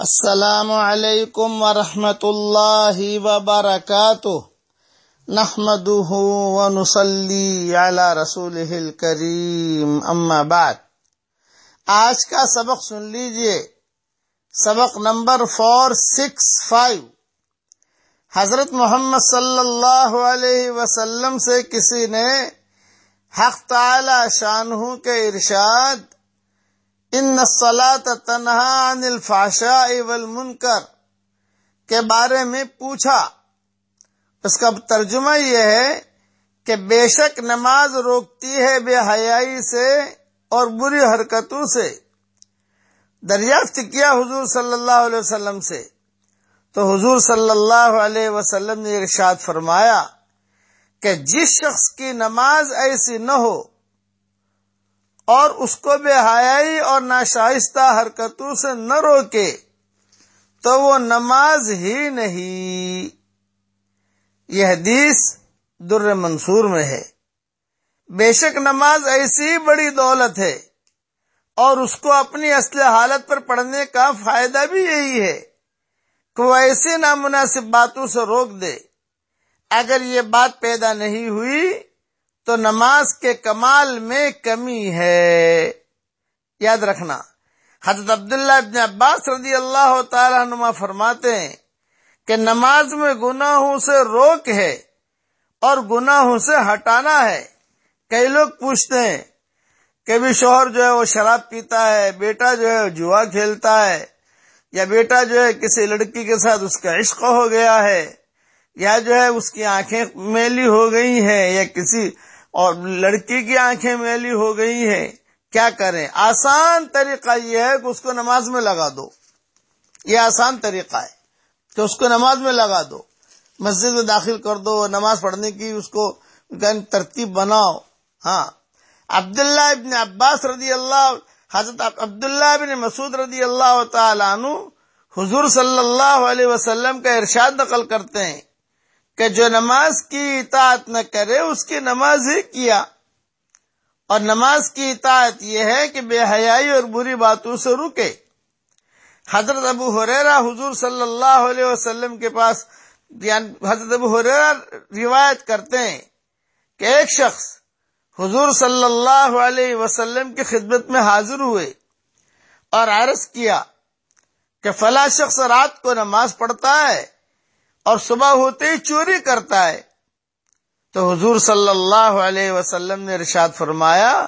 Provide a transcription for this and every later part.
السلام علیکم ورحمۃ اللہ وبرکاتہ۔ نحمده ونصلي على رسوله الكريم اما بعد۔ آج کا سبق سن لیجیے۔ سبق نمبر فور سکس فائیو۔ حضرت محمد صلی اللہ علیہ وسلم سے کسی نے حق تعالی شانہ کے ارشاد ان الصلاة تنہا عن الفحشاء والمنکر کے بارے میں پوچھا۔ اس کا ترجمہ یہ ہے کہ بے شک نماز روکتی ہے بے حیائی سے اور بری حرکتوں سے۔ دریافت کیا حضور صلی اللہ علیہ وسلم سے۔ تو حضور صلی اللہ علیہ وسلم نے ارشاد فرمایا کہ جس شخص کی نماز ایسی نہ ہو اور اس کو بے حیائی اور ناشائستہ حرکتوں سے نہ روکے تو وہ نماز ہی نہیں۔ یہ حدیث در منصور میں ہے۔ بے شک نماز ایسی بڑی دولت ہے اور اس کو اپنی اصل حالت پر پڑھنے کا فائدہ بھی یہی ہے کہ وہ ایسی نامناسب باتوں سے روک دے۔ اگر یہ بات پیدا نہیں ہوئی تو نماز کے کمال میں کمی ہے۔ یاد رکھنا، حضرت عبداللہ ابن عباس رضی اللہ تعالی نما فرماتے ہیں کہ نماز میں گناہوں سے روک ہے اور گناہوں سے ہٹانا ہے۔ کئی لوگ پوچھتے ہیں کہ بھی شوہر جو ہے وہ شراب پیتا ہے، بیٹا جو ہے جوا کھیلتا ہے، یا بیٹا جو ہے کسی لڑکی کے ساتھ اس کا عشق ہو گیا ہے۔ یا جو ہے اس کی آنکھیں میلی ہو گئی ہیں یا کسی اور لڑکی کی آنکھیں میلی ہو گئی ہیں، کیا کریں؟ آسان طریقہ یہ ہے کہ اس کو نماز میں لگا دو۔ یہ آسان طریقہ ہے کہ اس کو نماز میں لگا دو۔ مسجد میں داخل کر دو، نماز پڑھنے کی اس کو ترتیب بناؤ۔ ہاں۔ عبداللہ ابن عباس رضی اللہ، حضرت عبداللہ ابن مسعود رضی اللہ تعالیٰ عنہ حضور صلی اللہ علیہ وسلم کا ارشاد نقل کرتے ہیں۔ کہ جو نماز کی اطاعت نہ کرے، اس کی نماز ہی کیا۔ اور نماز کی اطاعت یہ ہے کہ بے حیائی اور بری باتوں سے رکے۔ حضرت ابو حریرا حضور صلی اللہ علیہ وسلم کے پاس یعنی حضرت ابو حریرا روایت کرتے ہیں کہ ایک شخص حضور صلی اللہ علیہ وسلم کی خدمت میں حاضر ہوئے اور عرض کیا کہ فلاں شخص رات کو نماز پڑھتا ہے۔ اور صبح ہوتے ہی چوری کرتا ہے۔ تو حضور صلی اللہ علیہ وسلم نے رشاد فرمایا،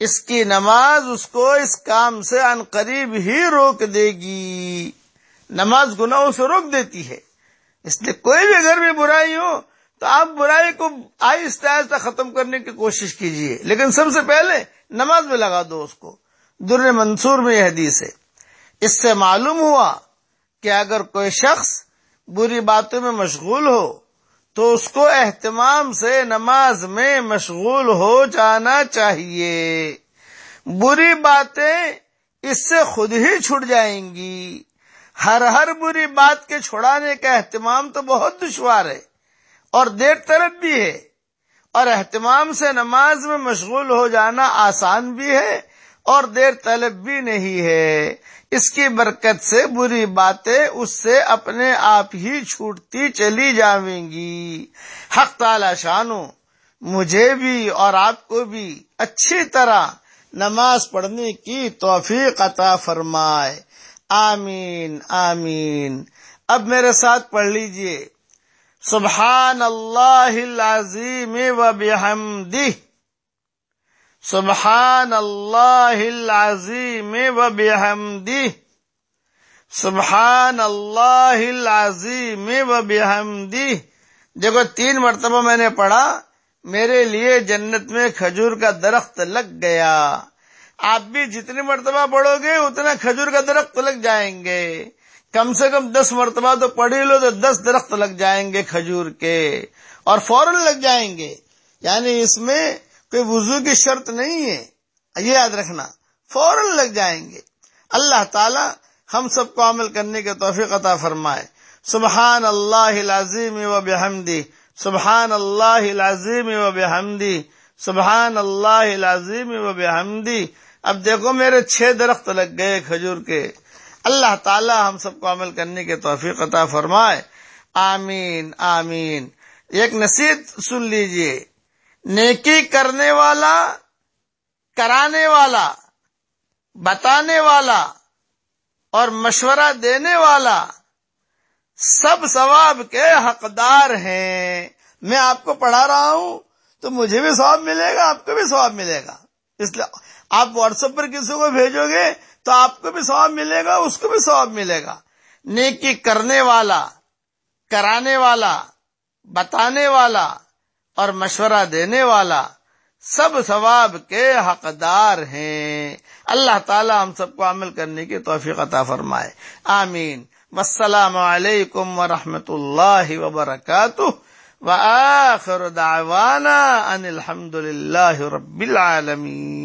اس کی نماز اس کو اس کام سے ان قریب ہی روک دے گی۔ نماز گناہوں سے روک دیتی ہے۔ اس لیے کوئی بھی گھر میں برائی ہو، تو آپ برائی کو آہستہ آہستہ ختم کرنے کی کوشش کیجیے لیکن سب سے پہلے نماز میں لگا دو اس کو۔ در منصور میں یہ حدیث ہے۔ اس سے معلوم ہوا کہ اگر کوئی شخص بری باتوں میں مشغول ہو، تو اس کو اہتمام سے نماز میں مشغول ہو جانا چاہیے۔ بری باتیں اس سے خود ہی چھٹ جائیں گی۔ ہر ہر بری بات کے چھڑانے کا اہتمام تو بہت دشوار ہے اور دیر طرف بھی ہے۔ اور اہتمام سے نماز میں مشغول ہو جانا آسان بھی ہے اور دیر طلب بھی نہیں ہے۔ اس کی برکت سے بری باتیں اس سے اپنے آپ ہی چھوٹتی چلی جائیں گی۔ حق تعالی شانو، مجھے بھی اور آپ کو بھی اچھی طرح نماز پڑھنے کی توفیق عطا فرمائے۔ آمین آمین۔ اب میرے ساتھ پڑھ لیجیے۔ سبحان اللہ العظیم و بحمدہ۔ سبحان اللہ العظیم و بحمدہ سبحان اللہ العظیم و بحمدہ دیکھو، تین مرتبہ میں نے پڑھا، میرے لیے جنت میں کھجور کا درخت لگ گیا۔ آپ بھی جتنی مرتبہ پڑھو گے، اتنا کھجور کا درخت لگ جائیں گے۔ کم سے کم دس مرتبہ تو پڑھی لو تو دس درخت لگ جائیں گے کھجور کے، اور فوراً لگ جائیں گے۔ یعنی اس میں کوئی وضو کی شرط نہیں ہے۔ یہ یاد رکھنا، فوراً لگ جائیں گے۔ اللہ تعالی ہم سب کو عمل کرنے کے توفیق عطا فرمائے۔ سبحان اللہ العظیم و بحمدی سبحان اللہ العظیم و بحمدی سبحان اللہ العظیم و بحمدی۔ اب دیکھو میرے چھ درخت لگ گئے کھجور کے۔ اللہ تعالی ہم سب کو عمل کرنے کے توفیق عطا فرمائے۔ آمین آمین۔ ایک نصیحت سن لیجیے۔ نیکی کرنے والا، کرانے والا، بتانے والا اور مشورہ دینے والا سب ثواب کے حقدار ہیں۔ میں آپ کو پڑھا رہا ہوں تو مجھے بھی ثواب ملے گا، آپ کو بھی ثواب ملے گا۔ اس لیے آپ واٹس ایپ پر کسی کو بھیجو گے تو آپ کو بھی ثواب ملے گا، اس کو بھی ثواب ملے گا۔ نیکی کرنے والا، کرانے والا، بتانے والا اور مشورہ دینے والا سب ثواب کے حقدار ہیں۔ اللہ تعالی ہم سب کو عمل کرنے کی توفیق عطا فرمائے۔ آمین۔ والسلام علیکم ورحمۃ اللہ وبرکاتہ۔ وآخر دعوانا ان الحمد للہ رب العالمین۔